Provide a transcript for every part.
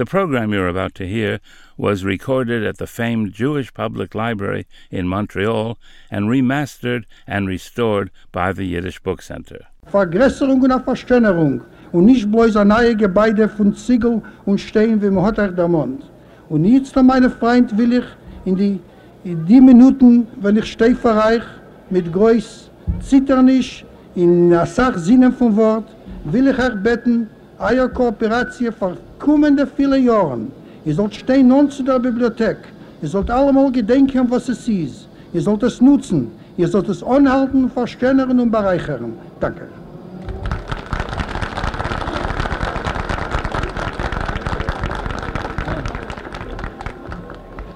The program you're about to hear was recorded at the famed Jewish Public Library in Montreal and remastered and restored by the Yiddish Book Center. Vergrößerung und Verständerung und nicht bloß ein neue Gebäude von Ziegel und Stein, wie man hat er der Mond. Und jetzt, meine Freund, will ich in die, in die Minuten, wenn ich stehe vor euch, mit Größ, zitternisch, in der Sache Sinne vom Wort, will ich euch beten, euer Kooperation für kommende viele Jahren. Ihr sollt stehen nun zu der Bibliothek. Ihr sollt allemal gedenken, was es ist. Ihr sollt es nutzen. Ihr sollt es anhalten, verstehen und bereichern. Danke.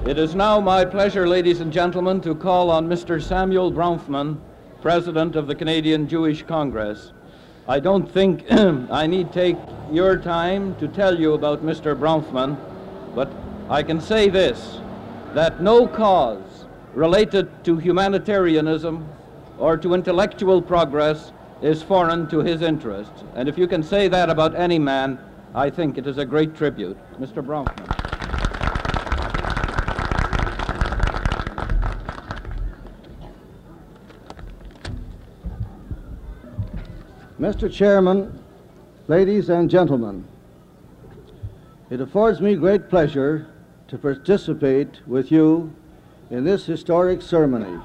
It is now my pleasure, ladies and gentlemen, to call on Mr. Samuel Bronfman, President of the Canadian Jewish Congress. I don't think I need take your time to tell you about Mr. Bronfman, but I can say this, that no cause related to humanitarianism or to intellectual progress is foreign to his interests. And if you can say that about any man, I think it is a great tribute. Mr. Bronfman. Mr. Chairman, ladies and gentlemen, it affords me great pleasure to participate with you in this historic ceremony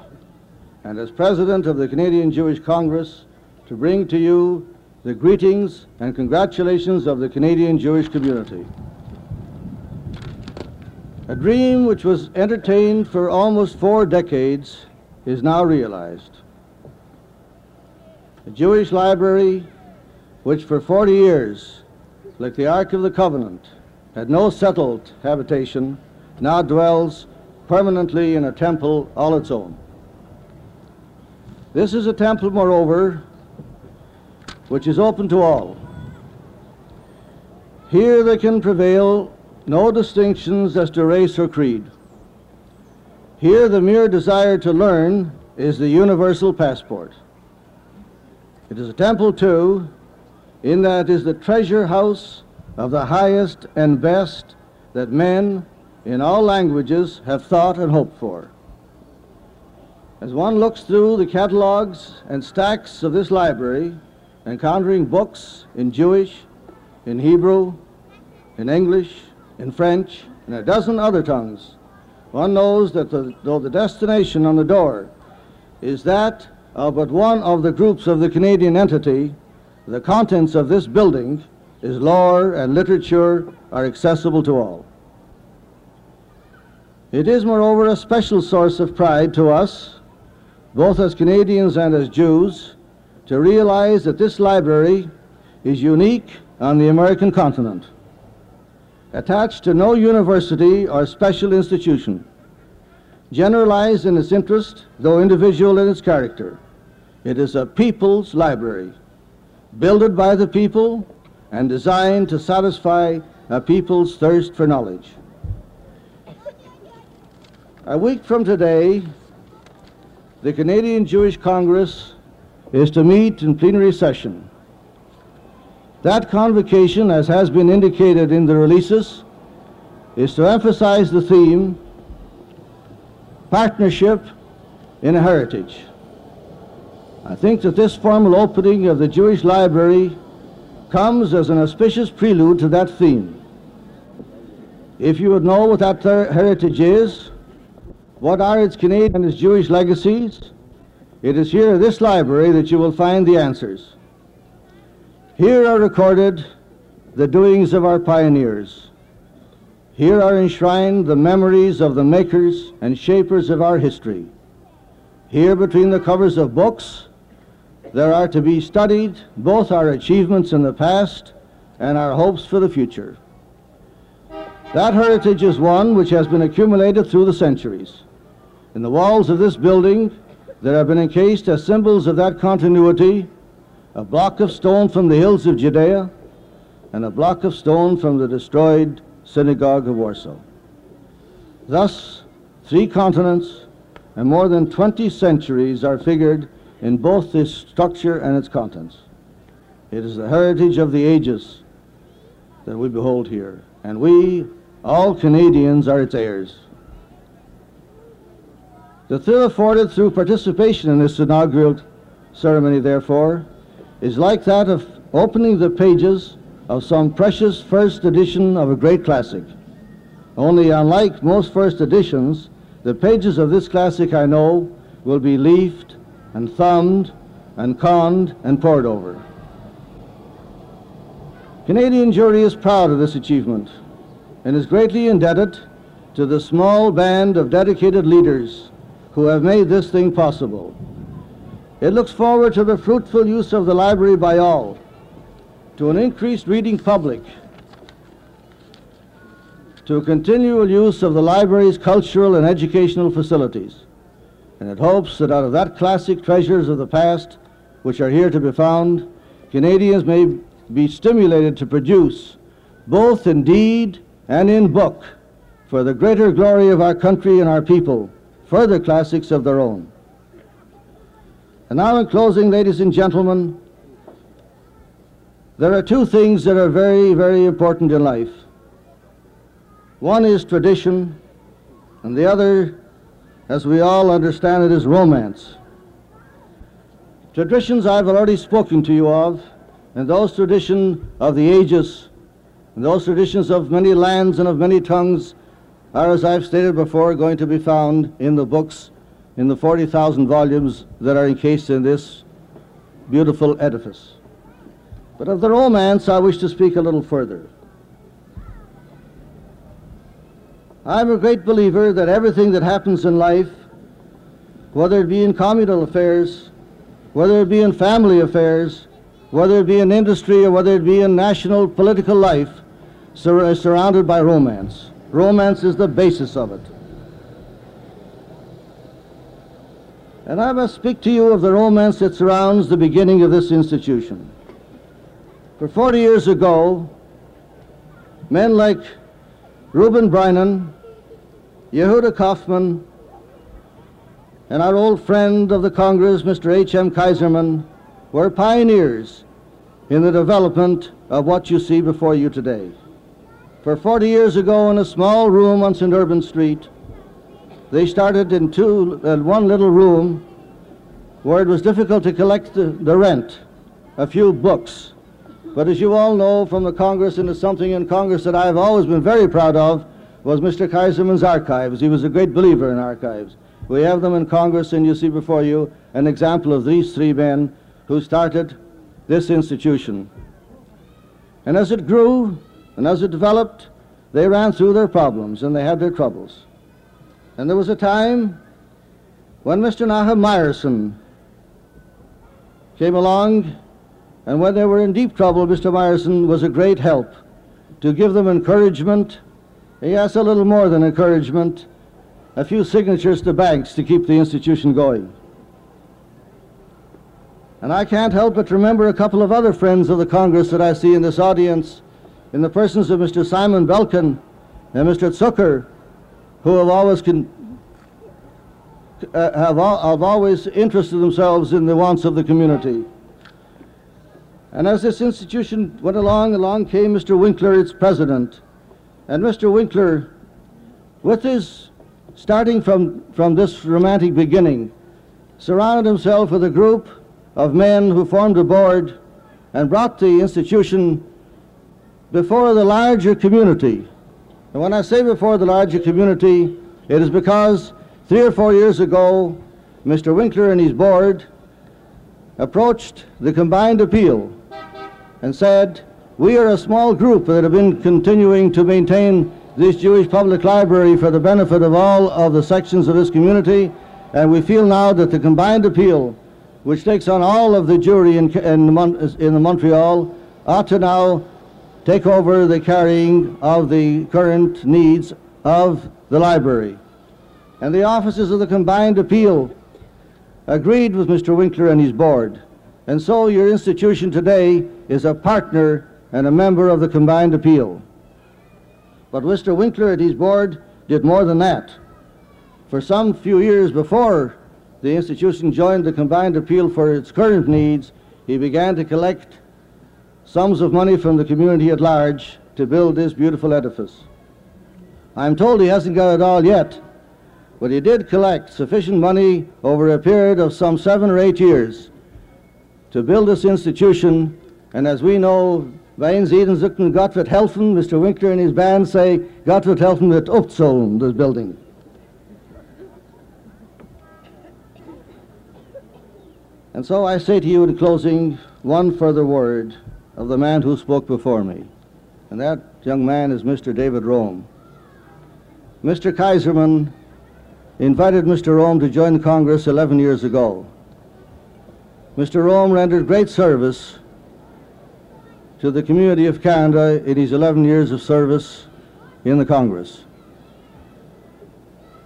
and as President of the Canadian Jewish Congress to bring to you the greetings and congratulations of the Canadian Jewish community. A dream which was entertained for almost four decades is now realized. A Jewish library which for 40 years, like the Ark of the Covenant, had no settled habitation, now dwells permanently in a temple all its own. This is a temple, moreover, which is open to all. Here there can prevail no distinctions as to race or creed. Here the mere desire to learn is the universal passport. It is a temple, too, in that it is the treasure house of the highest and best that men in all languages have thought and hoped for. As one looks through the catalogs and stacks of this library, encountering books in Jewish, in Hebrew, in English, in French, and a dozen other tongues, one knows that the, though the destination on the door is that of but one of the groups of the Canadian entity, the contents of this building, its lore and literature are accessible to all. It is, moreover, a special source of pride to us, both as Canadians and as Jews, to realize that this library is unique on the American continent, attached to no university or special institution, generalized in its interest, though individual in its character. It is a people's library, builded by the people and designed to satisfy a people's thirst for knowledge. A week from today, the Canadian Jewish Congress is to meet in plenary session. That convocation, as has been indicated in the releases, is to emphasize the theme partnership in a heritage. I think that this formal opening of the Jewish Library comes as an auspicious prelude to that theme. If you would know what that her- heritage is, what are its Canadian and its Jewish legacies, it is here this library that you will find the answers. Here are recorded the doings of our pioneers. Here are enshrined the memories of the makers and shapers of our history. Here, between the covers of books, there are to be studied both our achievements in the past and our hopes for the future. That heritage is one which has been accumulated through the centuries. In the walls of this building, there have been encased as symbols of that continuity a block of stone from the hills of Judea and a block of stone from the destroyed synagogue of Warsaw. Thus, three continents and more than 20 centuries are figured in both this structure and its contents. It is the heritage of the ages that we behold here, and we, all Canadians, are its heirs. The thrill afforded through participation in this inaugural ceremony, therefore, is like that of opening the pages of some precious first edition of a great classic. Only, unlike most first editions, the pages of this classic, I know, will be leafed and thumbed and conned and pored over. Canadian Jewry is proud of this achievement and is greatly indebted to the small band of dedicated leaders who have made this thing possible. It looks forward to the fruitful use of the library by all, to an increased reading public, to continual use of the library's cultural and educational facilities. And it hopes that out of that classic treasures of the past, which are here to be found, Canadians may be stimulated to produce, both in deed and in book, for the greater glory of our country and our people, further classics of their own. And now, in closing, ladies and gentlemen, there are two things that are very, very important in life. One is tradition, and the other, as we all understand it, is romance. Traditions I've already spoken to you of, and those traditions of the ages, and those traditions of many lands and of many tongues, are, as I've stated before, going to be found in the books in the 40,000 volumes that are encased in this beautiful edifice. But of the romance, I wish to speak a little further. I'm a great believer that everything that happens in life, whether it be in communal affairs, whether it be in family affairs, whether it be in industry or whether it be in national political life, is surrounded by romance. Romance is the basis of it. And I must speak to you of the romance that surrounds the beginning of this institution. For 40 years ago, men like Reuben Brainin, Yehuda Kaufman, and our old friend of the Congress, Mr. H.M. Caiserman, were pioneers in the development of what you see before you today. For 40 years ago, in a small room on St. Urban Street, they started in two, uh, one little room where it was difficult to collect the, the rent, a few books. But as you all know from the Congress, and it's something in Congress that I've always been very proud of, was Mr. Caiserman's archives. He was a great believer in archives. We have them in Congress, and you see before you an example of these three men who started this institution. And as it grew and as it developed, they ran through their problems and they had their troubles. And there was a time when Mr. Nahum Myerson came along, and when they were in deep trouble, Mr. Myerson was a great help to give them encouragement. Yes, a little more than encouragement, a few signatures to banks to keep the institution going. And I can't help but remember a couple of other friends of the Congress that I see in this audience, in the persons of Mr. Simon Belkin and Mr. Zucker, who have always uh, have, al- have always interested themselves in the wants of the community. And as this institution went along, along came Mr. Winkler, its president. And Mr. Winkler, with his starting from, from this romantic beginning, surrounded himself with a group of men who formed a board and brought the institution before the larger community and when I say before the larger community, it is because three or four years ago, Mr. Winkler and his board approached the combined appeal and said, we are a small group that have been continuing to maintain this Jewish public library for the benefit of all of the sections of this community, and we feel now that the combined appeal, which takes on all of the Jewry in, in, in Montreal, ought to now take over the carrying of the current needs of the library. And the officers of the Combined Appeal agreed with Mr. Winkler and his board. And so your institution today is a partner and a member of the Combined Appeal. But Mr. Winkler and his board did more than that. For some few years before the institution joined the Combined Appeal for its current needs, he began to collect sums of money from the community at large to build this beautiful edifice. I'm told he hasn't got it all yet, but he did collect sufficient money over a period of some seven or eight years to build this institution, and as we know, Wein Sieden Zucken Gott wird helfen, Mr. Winkler and his band say, Gott wird helfen wird aufzahlen, this building. And so I say to you in closing one further word of the man who spoke before me. And that young man is Mr. David Rome. Mr. Caiserman invited Mr. Rome to join Congress 11 years ago. Mr. Rome rendered great service to the community of Canada in his 11 years of service in the Congress.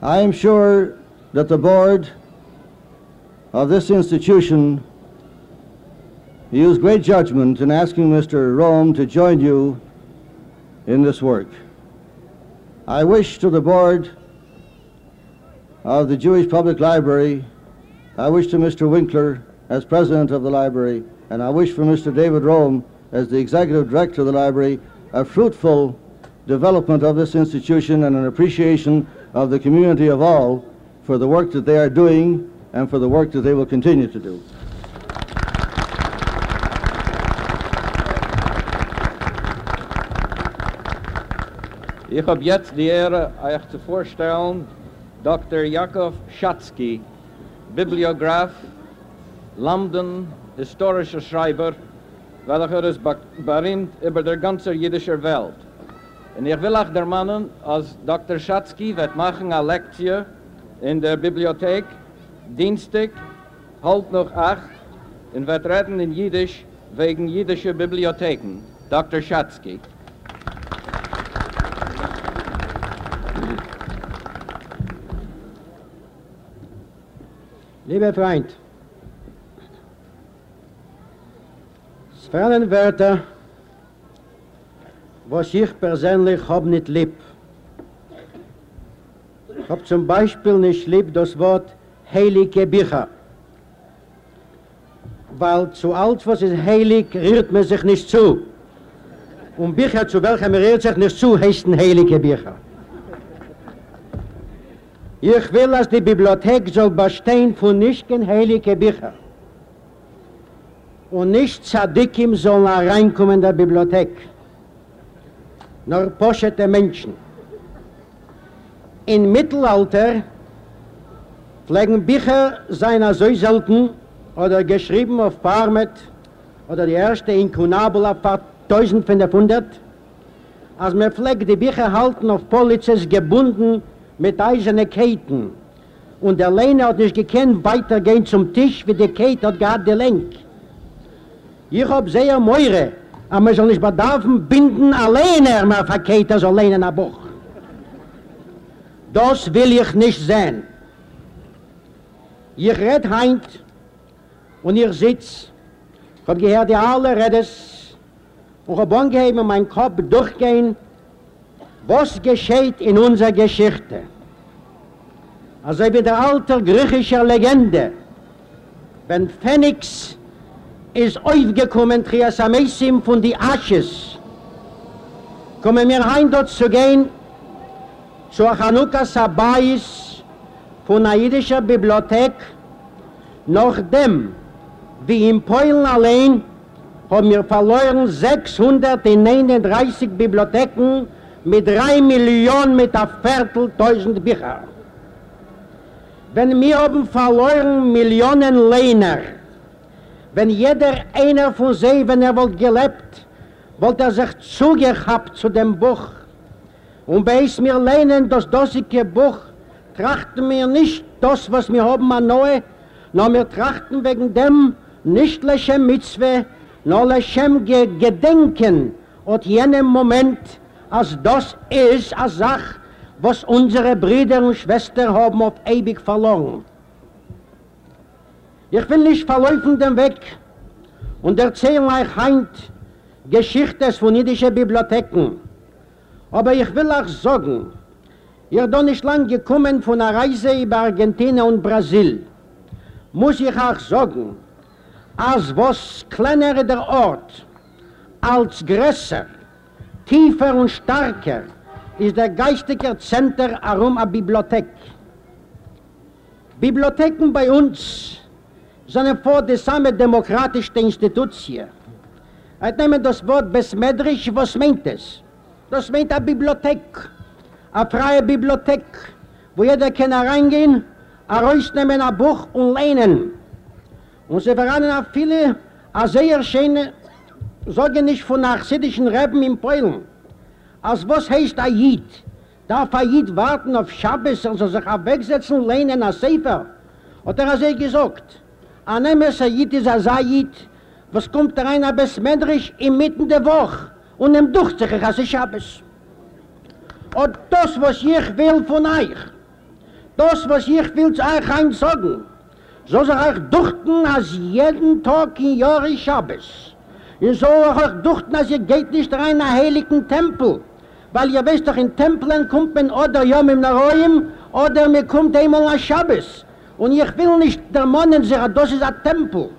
I am sure that the board of this institution used great judgment in asking Mr. Rome to join you in this work. I wish to the board of the Jewish Public Library, I wish to Mr. Winkler as president of the library, and I wish for Mr. David Rome as the executive director of the library, a fruitful development of this institution and an appreciation of the community of all for the work that they are doing and for the work that they will continue to do. Ich habe jetzt die Ehre, euch zu vorstellen, Dr. Jakov Schatzky, Bibliograf, London, historischer Schreiber, welcher ist berühmt über der ganzen jüdischen Welt. Und ich will auch der Mannen, als Dr. Schatzky wird machen eine Lektie in der Bibliothek, Dienstag, halt noch acht, und wird reden in Jiddisch wegen jüdischer Bibliotheken. Dr. Schatzky. Lieber Freund, fehlen Wörter, was ich persönlich hab nicht lieb. Ich hab zum Beispiel nicht lieb das Wort heilige Bücher. Weil zu alt, was ist heilig, rührt man sich nicht zu. Und Bücher, zu welchem man rührt sich nicht zu, heißen heilige Bücher. Ich will, dass die Bibliothek soll bestehen von nicht kein heilige Bücher. Und nicht Zadikim sollen reinkommen in der Bibliothek. Nur poschete Menschen. In Mittelalter pflegen Bücher seiner so selten oder geschrieben auf Parmet oder die erste Inkunabula paar 1500, als man pflegt die Bücher halten auf Polizes gebunden mit eiserne Käten. Und der Lehne hat nicht gekannt, weitergehen zum Tisch, wie die Käte hat gehabt, die Lenk. Ich hab sehr Meure, aber man soll nicht bedarfen, binden alleine, er mal verkehrt, als alleine in der Buch. Das will ich nicht sehen. Ich red heint, und ich sitz, ich hab gehört, die alle redes, und hab angeheben, mein Kopf durchgehen, was geschieht in unserer Geschichte. Also wie der alte griechische Legende, wenn Phoenix ist aufgekommen, Triasamesim von die Asches, kommen wir heim dort zu gehen, zu Chanukka Sabais von der jüdischen Bibliothek, nachdem, wie in Polen allein, haben wir verloren 639 Bibliotheken mit drei Millionen mit a Viertel tausend Bücher. Wenn wir haben verloren Millionen Lehner, wenn jeder einer von sie, wenn er wollte gelebt, wollte er sich zugehabt zu dem Buch. Und bei es mir lehnen, das dosige Buch, trachten wir nicht das, was wir haben an Neue, nur wir trachten wegen dem nicht Lechem Mitzwe, nur Lechem Gedenken und jenem Moment, als das ist eine Sache, was unsere Brüder und Schwestern haben auf ewig verloren. Ich will nicht verläufen den Weg und erzählen euch heint Geschichten von jüdischen Bibliotheken. Aber ich will auch sagen, ihr da nicht lang gekommen von einer Reise über Argentinien und Brasil, muss ich auch sagen, als was kleiner der Ort, als größer, tiefer und stärker, ist der geistige Zentrum herum eine Bibliothek. Bibliotheken bei uns sind vor der samme demokratische Institution. Ich nehme das Wort besmedrisch, was meint es? Das meint eine Bibliothek, eine freie Bibliothek, wo jeder kann reingehen, herausnehmen ein Buch und lehnen. Und sie verraten auch viele, eine sehr schöne, sagen nicht von nachsiedischen Reben in Polen. Als was heißt ein Jid? Darf ein Jid warten auf Schabbos, also sich wegsetzen und lehnen als Sefer? Hat er also gesagt, ein Emes ein Jid ist ein Sayid, was kommt rein, aber es männerisch inmitten der Woche und nimmt durch sich als Schabbos. Und das, was ich will von euch, das, was ich will zu euch eins sagen, so soll euch duchten, als jeden Tag in Jahre Schabbos. Ihr soll euch duchten, als ihr geht nicht rein in einen heiligen Tempel, weil ihr wisst doch, in Tempeln kommt man oder mit einem Räum, oder man kommt einmal nach Schabbos. Und ich will nicht der Mannen sagen, das ist ein Tempel.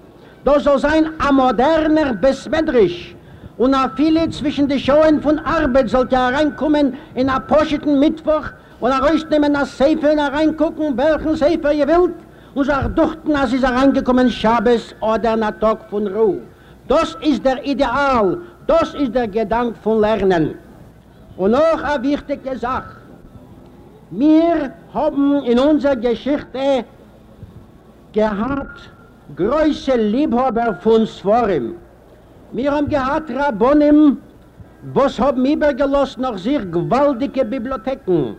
Das soll sein ein moderner Besmetrisch. Und auch viele zwischen den Schauen von Arbeit sollte reinkommen in einen poscheten Mittwoch und er rausnehmen das Seifer und reingucken, welchen Seifer ihr wollt. Und er dachten, als ist er reingekommen, Schabes oder ein Tag von Ruhe. Das ist der Ideal, das ist der Gedanke von Lernen. Und noch eine wichtige Sache. Wir haben in unserer Geschichte gehabt, größte Liebhaber von Svorim. Wir haben gehabt Rabbonim, was haben übergelost nach sich gewaltige Bibliotheken.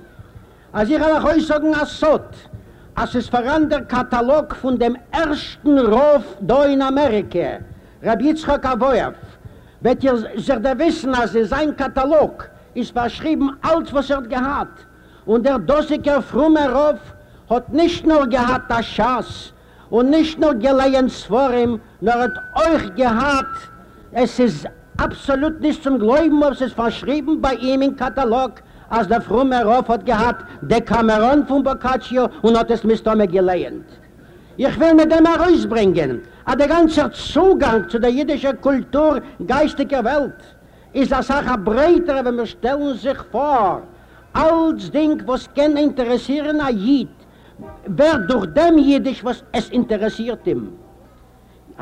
Als ich alle heute sagen, als so, als es voran der Katalog von dem ersten Ruf da in Amerika, Rabbi Yitzchak Avoyev, wird ihr sich da wissen, als es sein Katalog ist verschrieben, alles was er gehabt. Und der Dosiker Frumme Ruf hat nicht nur gehabt das Schaß, und nicht nur gelegen vor ihm, nur hat euch gehabt, es ist absolut nicht zum Glauben, ob es ist verschrieben bei ihm im Katalog, als der frumme Rauf hat gehabt, der Kameron von Boccaccio und hat es mit Tome gelegen. Ich will mit dem herausbringen, aber der ganze Zugang zu der jüdischen Kultur, geistiger Welt, ist eine Sache breiter, wenn wir stellen sich vor, als Ding, was kann interessieren, ein Jid, wer durch dem Jiddisch, was es interessiert ihm.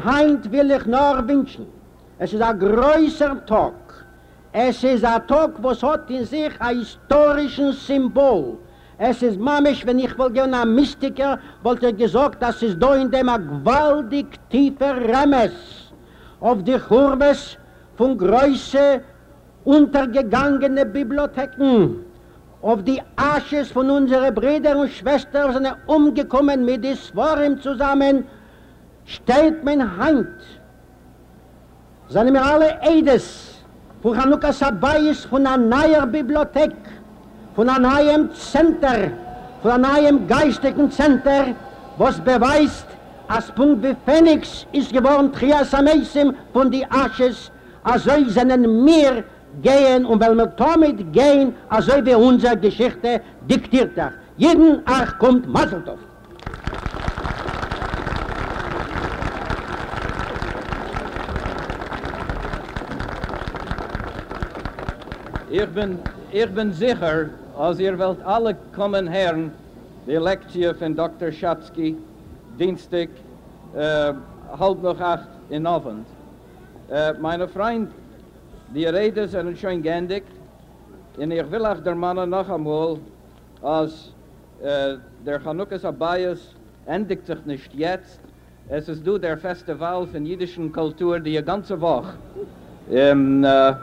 Heint will ich nur wünschen, es ist ein größer Tag, es ist ein Tag, was hat in sich ein historisches Symbol. Es ist mamisch, wenn ich wohl gerne ein Mystiker, wollte er gesagt, dass es da in dem ein gewaltig tiefer Remes auf die Churves von Größe untergegangene Bibliotheken auf die Asches von unseren Brüdern und Schwestern sind umgekommen mit des Sworim zusammen, stellt mein Hand. Seine mir alle Eides, wo Chanukka Sabayis von einer neuen Bibliothek, von einem neuen Zentrum, von einem neuen geistigen Zentrum, was beweist, als Punkt wie Phoenix ist geworden, Trias Ameisim von die Asches, also sind mir gehen und weil wir damit gehen, also wie unsere Geschichte diktiert hat. Jeden Ach kommt Maseltoff. Ich bin, ich bin sicher, als ihr wollt alle kommen hören, die Lektie von Dr. Schatzky, Dienstig, äh, halb noch acht in Abend. Äh, meine Freund, Die Rede sind schon geendigt. Und ich will auch der Mann noch einmal, als äh, der Chanukkas Abayas endigt sich nicht jetzt, es ist du der Festival von jüdischen Kultur die ganze Woche. Im äh,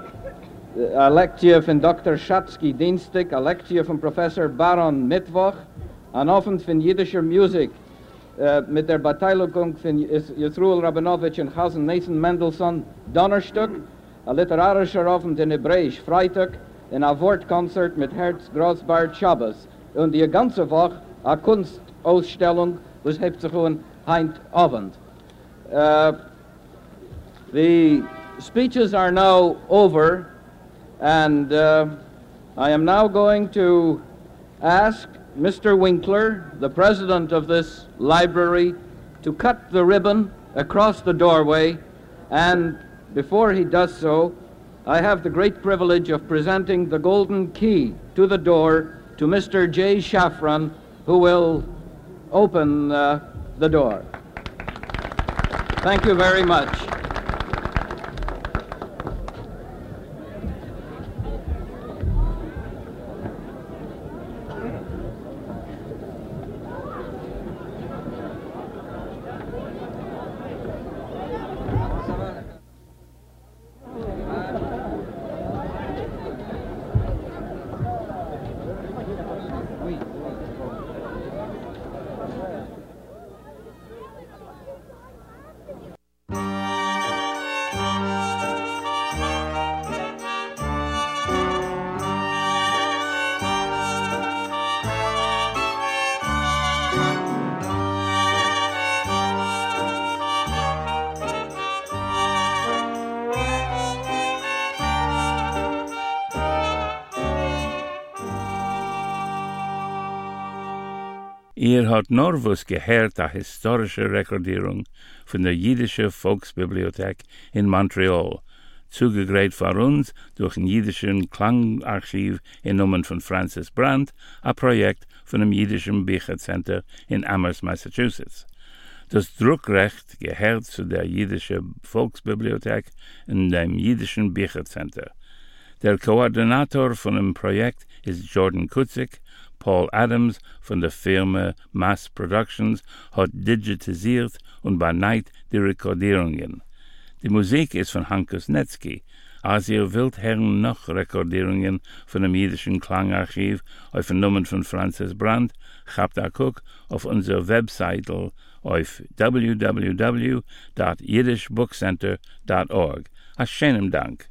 Lektie von Dr. Schatzky Dienstag, a Lektie von Professor Baron Mittwoch, an Abend von jüdischer Musik äh, mit der Beteiligung von Yisroel Rabinovich und Hasen Nathan Mendelssohn Donnerstück, a literarischer Abend in Hebräisch Freitag und ein Wortkonzert mit Herz Großbart Shabbos und die ganze Woche a Kunstausstellung, was hebt sich um heint Abend. Uh, the speeches are now over and uh, I am now going to ask Mr. Winkler, the president of this library, to cut the ribbon across the doorway and before he does so, I have the great privilege of presenting the golden key to the door to Mr. J. Shafran, who will open uh, the door. Thank you very much. Ihr hat nur was gehört a historische Rekordierung von der jüdische Volksbibliothek in Montreal, zugegräht vor uns durch ein jüdischen Klangarchiv in Namen von Francis Brandt, a Projekt von dem jüdischen Büchercenter in Amherst, Massachusetts. Das Druckrecht gehört zu der jüdische Volksbibliothek in dem jüdischen Büchercenter. Der Koordinator von dem Projekt ist Jordan Kutzik, Paul Adams von der Firma Mass Productions hat digitisiert und beneit die Rekordierungen. Die Musik ist von Hankus Netzki. Als ihr wollt hören noch Rekordierungen von dem jüdischen Klangarchiv auf Nummern von Francis Brandt, habt ihr guck auf unserer Webseite auf www.yiddishbookcenter.org. A schönem Dank.